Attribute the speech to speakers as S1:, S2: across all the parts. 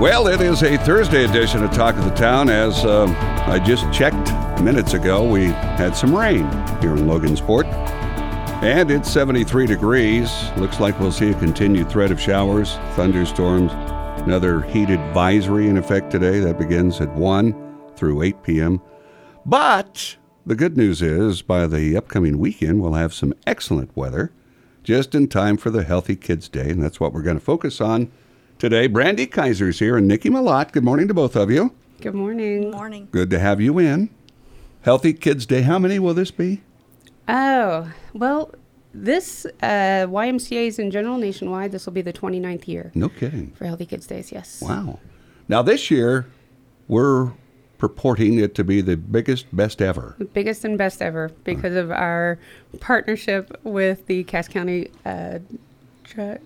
S1: Well, it is a Thursday edition of Talk of the Town. As uh, I just checked minutes ago, we had some rain here in Logansport. And it's 73 degrees. Looks like we'll see a continued threat of showers, thunderstorms, another heat advisory in effect today that begins at 1 through 8 p.m. But the good news is by the upcoming weekend, we'll have some excellent weather just in time for the Healthy Kids Day. And that's what we're going to focus on today. Brandy Kaiser's here and Nikki Malott. Good morning to both of you.
S2: Good morning.
S3: Morning.
S1: Good to have you in. Healthy Kids Day. How many will this be?
S2: Oh, well, this uh, YMCA's in general nationwide. This will be the 29th year
S1: No kidding.
S2: for Healthy Kids Days, yes.
S1: Wow. Now this year, we're purporting it to be the biggest, best ever.
S2: The biggest and best ever because of our partnership with the Cass County. Uh, tra-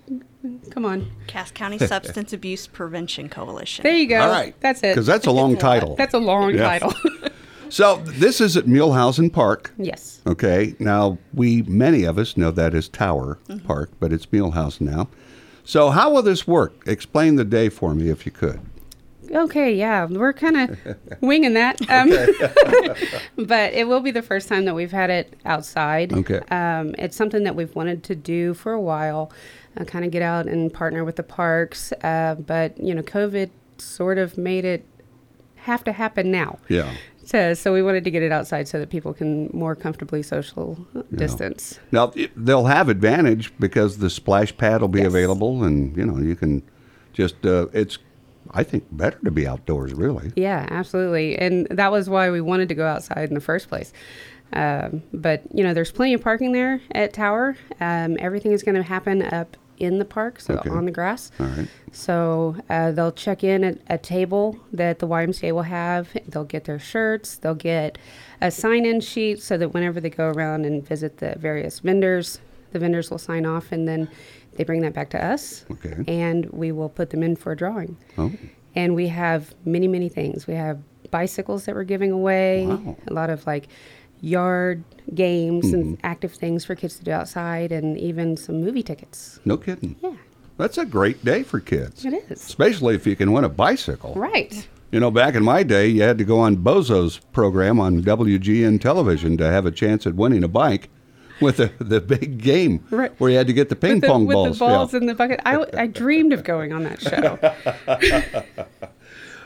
S2: come on.
S3: Cass County Substance Abuse Prevention Coalition.
S2: There you go.
S1: All right.
S2: That's it.
S1: Because that's a long title.
S2: That's a long
S1: Yeah.
S2: title.
S1: So this is at Mulehausen Park.
S2: yes.
S1: Okay. Now we many of us know that as Tower
S2: Mm-hmm.
S1: Park, but it's Mulehausen now. So how will this work? Explain the day for me, if you could.
S2: Okay, yeah, we're kind of winging that. Um, but it will be the first time that we've had it outside.
S1: Okay.
S2: Um, it's something that we've wanted to do for a while, uh, kind of get out and partner with the parks. Uh, but, you know, COVID sort of made it have to happen now.
S1: Yeah.
S2: So, so we wanted to get it outside so that people can more comfortably social distance.
S1: Now they'll have advantage because the splash pad will be
S2: Yes.
S1: available, and you know you can just. Uh, it's, I think, better to be outdoors. Really.
S2: Yeah, absolutely. And that was why we wanted to go outside in the first place. Um, but, you know, there's plenty of parking there at Tower. Um, everything is going to happen up in the park, so
S1: Okay.
S2: on the grass.
S1: All right.
S2: So uh, they'll check in at a table that the YMCA will have. They'll get their shirts. They'll get a sign in sheet so that whenever they go around and visit the various vendors, the vendors will sign off and then they bring that back to us.
S1: Okay.
S2: And we will put them in for a drawing.
S1: Oh.
S2: And we have many, many things. We have bicycles that we're giving away,
S1: Wow.
S2: a lot of like yard games and mm-hmm. active things for kids to do outside, and even some movie tickets.
S1: No kidding.
S2: Yeah,
S1: That's a great day for kids.
S2: it is.
S1: Especially if you can win a bicycle.
S2: Right.
S1: You know, back in my day, you had to go on Bozo's program on WGN television to have a chance at winning a bike with the, the big game
S2: Right.
S1: where you had to get the ping
S2: with the,
S1: pong
S2: with
S1: balls.
S2: the balls
S1: Yeah.
S2: in the bucket. I, I dreamed of going on that show.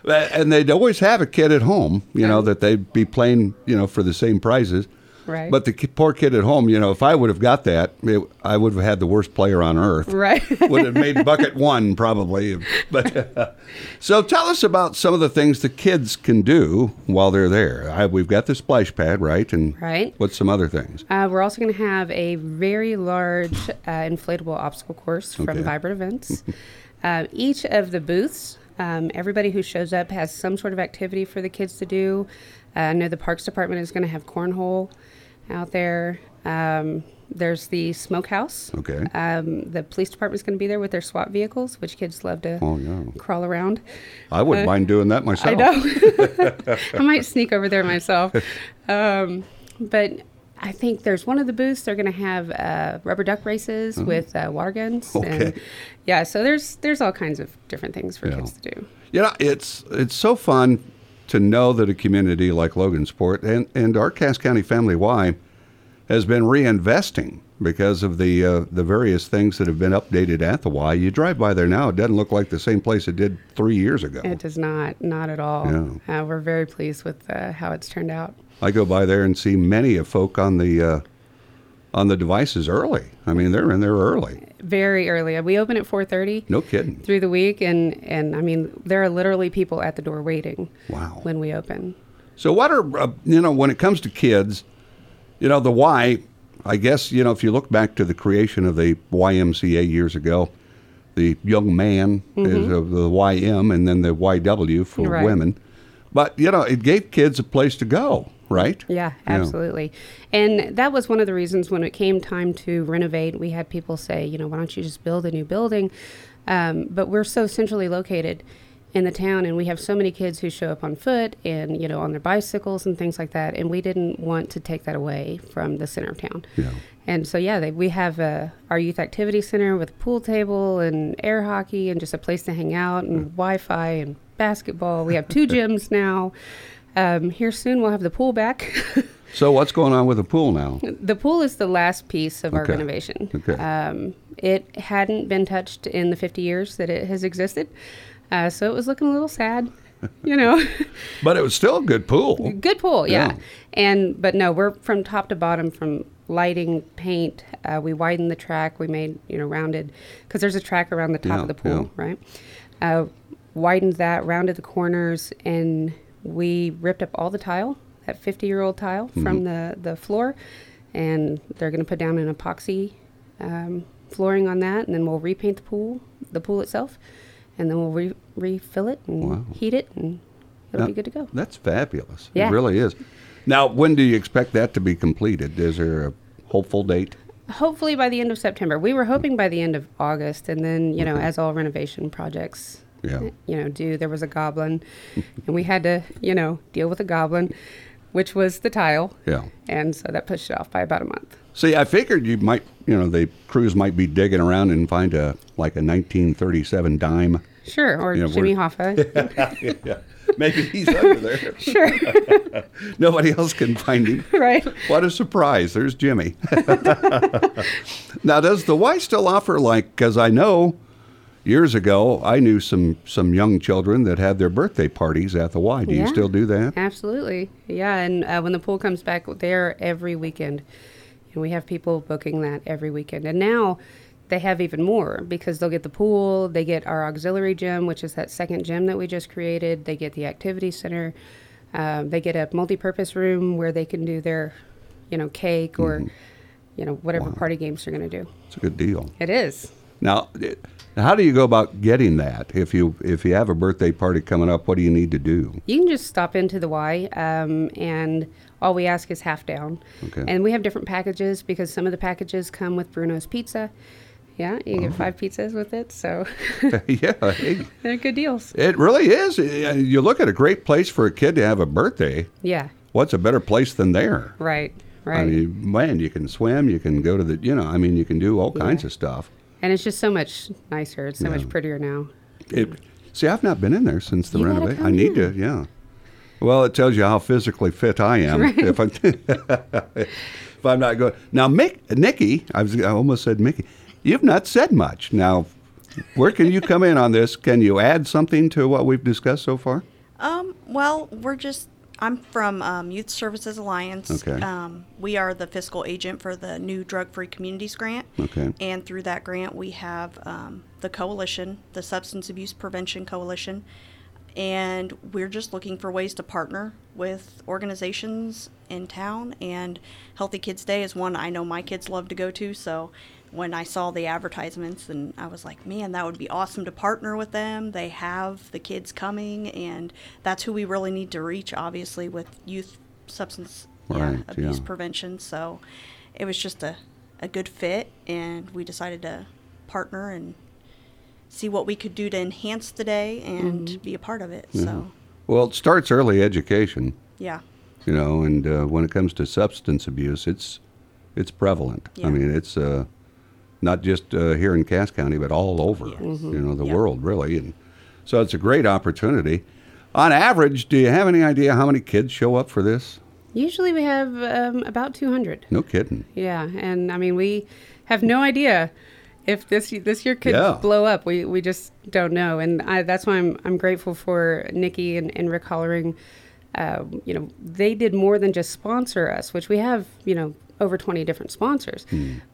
S1: and they'd always have a kid at home, you know, that they'd be playing, you know, for the same prizes.
S2: Right.
S1: But the poor kid at home, you know, if I would have got that, it, I would have had the worst player on earth.
S2: Right.
S1: would have made bucket one probably. But so tell us about some of the things the kids can do while they're there. I, we've got the splash pad, right? And
S2: Right.
S1: What's some other things?
S2: Uh, we're also going to have a very large uh, inflatable obstacle course from
S1: Okay.
S2: Vibrant Events. uh, each of the booths, um, everybody who shows up has some sort of activity for the kids to do. Uh, I know the Parks Department is going to have cornhole out there. Um, there's the smokehouse.
S1: Okay.
S2: Um, the police department is going to be there with their SWAT vehicles, which kids love to
S1: Oh, yeah.
S2: crawl around.
S1: I wouldn't mind doing that myself.
S2: I know. I might sneak over there myself. Um, but I think there's one of the booths. They're going to have uh, rubber duck races with uh, water guns. And
S1: Mm-hmm. Okay.
S2: yeah, so there's there's all kinds of different things for
S1: Yeah.
S2: kids to do.
S1: You know, it's it's so fun to know that a community like Logansport and, and our Cass County Family Y has been reinvesting because of the uh, the various things that have been updated at the Y. You drive by there now, it doesn't look like the same place it did three years ago.
S2: It does not, not at all.
S1: Yeah.
S2: Uh, we're very pleased with uh, how it's turned out.
S1: I go by there and see many of folk on the uh, on the devices early. I mean, they're in there early.
S2: Very early. We open at 4:30
S1: No kidding.
S2: through the week, and and I mean there are literally people at the door waiting.
S1: Wow.
S2: When we open.
S1: So what are uh, you know when it comes to kids, you know the why. I guess you know if you look back to the creation of the YMCA years ago, the young man is of the YM and then the YW for
S2: Right.
S1: women. But you know, it gave kids a place to go, right?
S2: Yeah,
S1: Yeah.
S2: absolutely. And that was one of the reasons when it came time to renovate, we had people say, you know, why don't you just build a new building? Um, but we're so centrally located in the town, and we have so many kids who show up on foot and, you know, on their bicycles and things like that. And we didn't want to take that away from the center of town.
S1: Yeah.
S2: And so, yeah, they, we have uh, our youth activity center with a pool table and air hockey and just a place to hang out and Wi Fi and basketball. We have two gyms now. Um, here soon, we'll have the pool back.
S1: So what's going on with the pool now?
S2: the pool is the last piece of our renovation.
S1: Okay.
S2: Um, it hadn't been touched in the 50 years that it has existed. Uh, so it was looking a little sad, you know.
S1: But it was still a good pool.
S2: Good pool, yeah.
S1: Yeah.
S2: And but no, we're from top to bottom, from lighting, paint. Uh, we widened the track. We made you know rounded because there's a track around the top
S1: Yeah,
S2: of the pool,
S1: yeah.
S2: right? Uh, widened that, rounded the corners, and we ripped up all the tile, that 50 year old tile
S1: Mm-hmm.
S2: from the the floor, and they're going to put down an epoxy um, flooring on that, and then we'll repaint the pool, the pool itself, and then we'll re- refill it and
S1: Wow.
S2: heat it, and it'll
S1: Now,
S2: be good to go.
S1: That's fabulous.
S2: Yeah.
S1: It really is. Now, when do you expect that to be completed? Is there a hopeful date?
S2: hopefully by the end of September. We were hoping by the end of August, and then you know,
S1: Okay.
S2: as all renovation projects,
S1: Yeah.
S2: you know, do there was a goblin, and we had to, you know, deal with a goblin, which was the tile,
S1: Yeah.
S2: and so that pushed it off by about a month.
S1: See, I figured you might, you know, the crews might be digging around and find a like a 1937 dime.
S2: Sure, or
S1: Yeah,
S2: Jimmy
S1: we're-
S2: Hoffa.
S1: yeah. Maybe he's under there.
S2: sure,
S1: Nobody else can find him.
S2: right.
S1: What a surprise. There's Jimmy. now, does the Y still offer, like, because I know years ago I knew some, some young children that had their birthday parties at the Y. Do you still do that?
S2: Absolutely, yeah. And uh, when the pool comes back, there every weekend, and we have people booking that every weekend. And now they have even more because they'll get the pool, they get our auxiliary gym, which is that second gym that we just created. They get the activity center. Um, they get a multi-purpose room where they can do their, you know, cake or, you know, whatever party games they're going to do.
S1: It's a good deal.
S2: It is.
S1: Now, it- how do you go about getting that? If you if you have a birthday party coming up, what do you need to do?
S2: You can just stop into the Y, um, and all we ask is half down.
S1: Okay.
S2: And we have different packages because some of the packages come with Bruno's Pizza. Yeah, you
S1: Oh.
S2: get five pizzas with it, so
S1: yeah, hey,
S2: they're good deals.
S1: it really is. You look at a great place for a kid to have a birthday.
S2: Yeah,
S1: What's a better place than there?
S2: right, right.
S1: I mean, man, you can swim, you can go to the, you know, I mean, you can do all kinds of stuff.
S2: And it's just so much nicer. It's so
S1: Yeah.
S2: much prettier now.
S1: It, see, I've not been in there since the
S2: You
S1: renovation. I need
S2: in.
S1: to, yeah. Well, it tells you how physically fit I am
S2: Right.
S1: if I'm if I'm not going. Now, Mick, Nikki, I was I almost said Mickey. You've not said much. Now, where can you come in on this? Can you add something to what we've discussed so far?
S3: Um, well, we're just, I'm from um, Youth Services Alliance.
S1: Okay.
S3: Um, we are the fiscal agent for the new Drug Free Communities Grant.
S1: Okay.
S3: And through that grant, we have um, the coalition, the Substance Abuse Prevention Coalition. And we're just looking for ways to partner with organizations in town. And Healthy Kids Day is one I know my kids love to go to. So when I saw the advertisements, and I was like, man, that would be awesome to partner with them. They have the kids coming, and that's who we really need to reach, obviously, with youth substance yeah, abuse
S1: yeah.
S3: prevention. So it was just a, a good fit, and we decided to partner and see what we could do to enhance the day and be a part of it. So,
S1: Well, it starts early education,
S3: yeah.
S1: you know, and uh, when it comes to substance abuse, it's it's prevalent. I mean, it's uh, not just uh, here in Cass County, but all over,
S3: Yes.
S1: you know, the
S3: Yeah.
S1: world really. And so it's a great opportunity. On average, do you have any idea how many kids show up for this?
S2: Usually we have um, about 200.
S1: No kidding.
S2: Yeah, and I mean we have no idea if this this year could
S1: Yeah.
S2: blow up. We we just don't know, and I, that's why I'm I'm grateful for Nikki and, and Rick Hollering. Uh, you know, they did more than just sponsor us, which we have you know over 20 different sponsors,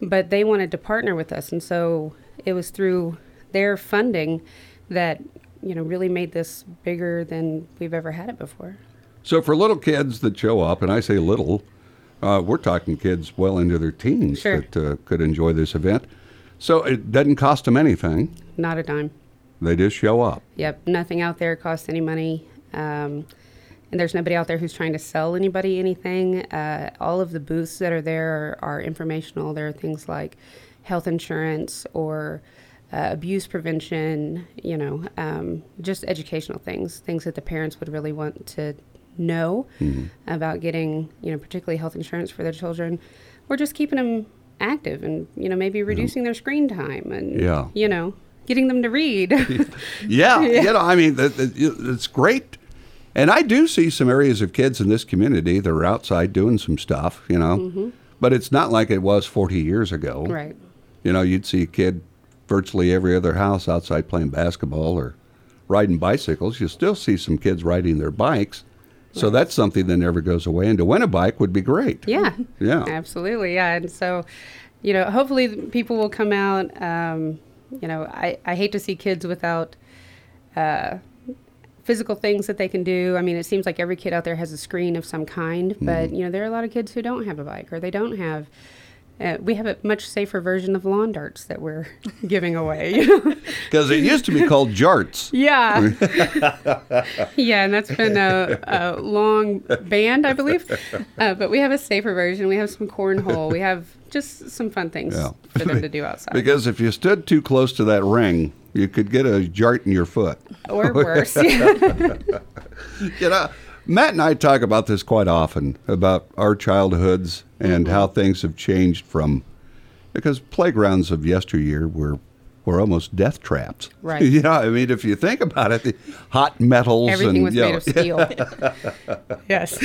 S2: but they wanted to partner with us, and so it was through their funding that you know really made this bigger than we've ever had it before.
S1: So for little kids that show up, and I say little, uh, we're talking kids well into their teens
S2: Sure.
S1: that uh, could enjoy this event. So it doesn't cost them anything.
S2: Not a dime.
S1: They just show up.
S2: Yep, nothing out there costs any money. Um, and there's nobody out there who's trying to sell anybody anything. Uh, all of the booths that are there are, are informational. There are things like health insurance or uh, abuse prevention, you know, um, just educational things, things that the parents would really want to know about getting, you know, particularly health insurance for their children, or just keeping them active and, you know, maybe reducing their screen time and,
S1: Yeah.
S2: you know, getting them to read.
S1: Yeah, you know, I mean, it's great. And I do see some areas of kids in this community that are outside doing some stuff, you know. But it's not like it was 40 years ago.
S2: Mm-hmm. right.
S1: You know, you'd see a kid virtually every other house outside playing basketball or riding bicycles. You still see some kids riding their bikes. So that's something that never goes away. And to win a bike would be great.
S2: Yeah.
S1: Yeah.
S2: Absolutely. Yeah. And so, you know, hopefully people will come out. Um, you know, I, I hate to see kids without uh, physical things that they can do. I mean, it seems like every kid out there has a screen of some kind, but, you know, there are a lot of kids who don't have a bike or they don't have. Uh, we have a much safer version of lawn darts that we're giving away.
S1: Because it used to be called jarts.
S2: Yeah. yeah, and that's been a, a long banned, I believe. Uh, but we have a safer version. We have some cornhole. We have just some fun things
S1: Yeah.
S2: for them to do outside.
S1: Because if you stood too close to that ring, you could get a jart in your foot.
S2: or worse.
S1: You know, Matt and I talk about this quite often about our childhoods and mm-hmm. how things have changed from because playgrounds of yesteryear were were almost death traps.
S2: Right.
S1: You know, I mean, if you think about it, the hot metals
S2: Everything
S1: and
S2: was made
S1: know,
S2: of steel. yes.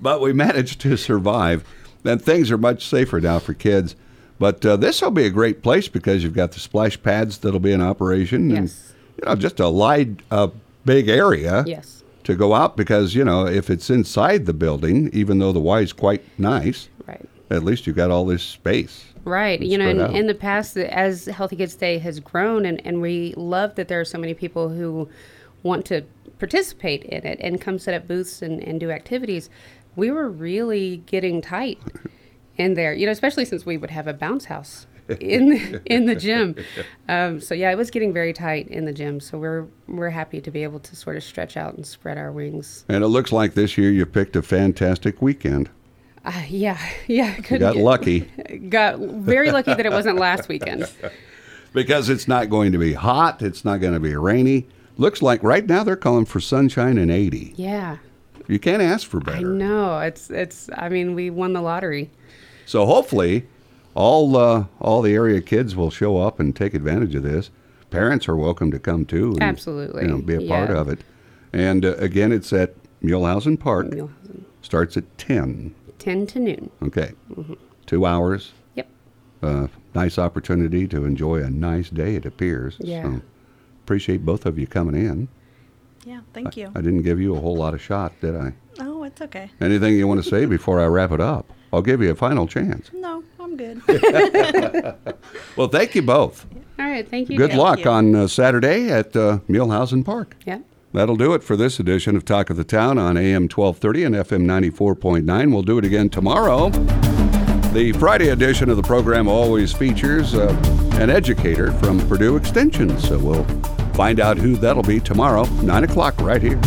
S1: but we managed to survive. And things are much safer now for kids. But uh, this will be a great place because you've got the splash pads that'll be in operation, and
S2: Yes.
S1: you know, just a wide, uh, big area
S2: Yes.
S1: to go out. Because you know, if it's inside the building, even though the Y is quite nice,
S2: Right.
S1: at least you've got all this space.
S2: Right. You know, in,
S1: out.
S2: in the past, as Healthy Kids Day has grown, and, and we love that there are so many people who want to participate in it and come set up booths and, and do activities, we were really getting tight in there, you know, especially since we would have a bounce house. in the, in the gym, um, so yeah, it was getting very tight in the gym. So we're we're happy to be able to sort of stretch out and spread our wings.
S1: And it looks like this year you picked a fantastic weekend.
S2: Uh, yeah, yeah, couldn't
S1: got
S2: get-
S1: lucky
S2: Got very lucky that it wasn't last weekend.
S1: because it's not going to be hot. It's not going to be rainy. Looks like right now they're calling for sunshine and 80.
S2: Yeah,
S1: You can't ask for better.
S2: I
S1: better.
S2: know. It's it's. I mean, we won the lottery.
S1: So hopefully, all uh, all the area kids will show up and take advantage of this. Parents are welcome to come too. And,
S2: Absolutely.
S1: you know, be a part of it. And uh, again, it's at Mulehausen Park.
S2: Mulehausen.
S1: Starts at ten.
S2: Ten to noon.
S1: Okay, two hours.
S2: Yep.
S1: Uh, nice opportunity to enjoy a nice day. It appears.
S2: Yeah.
S1: So appreciate both of you coming in.
S3: Yeah, thank you.
S1: I didn't give you a whole lot of shot, did I?
S3: Oh, it's okay.
S1: Anything you want to say before I wrap it up? I'll give you a final chance.
S3: No, I'm good.
S1: Well, thank you both.
S2: All right. Thank you.
S1: Good
S2: guys.
S1: luck
S3: you.
S1: on uh, Saturday at uh, Mulehausen Park.
S2: Yep.
S1: That'll do it for this edition of Talk of the Town on AM 1230 and FM 94.9. We'll do it again tomorrow. The Friday edition of the program always features uh, an educator from Purdue Extension, so we'll find out who that'll be tomorrow, 9 o'clock, right here.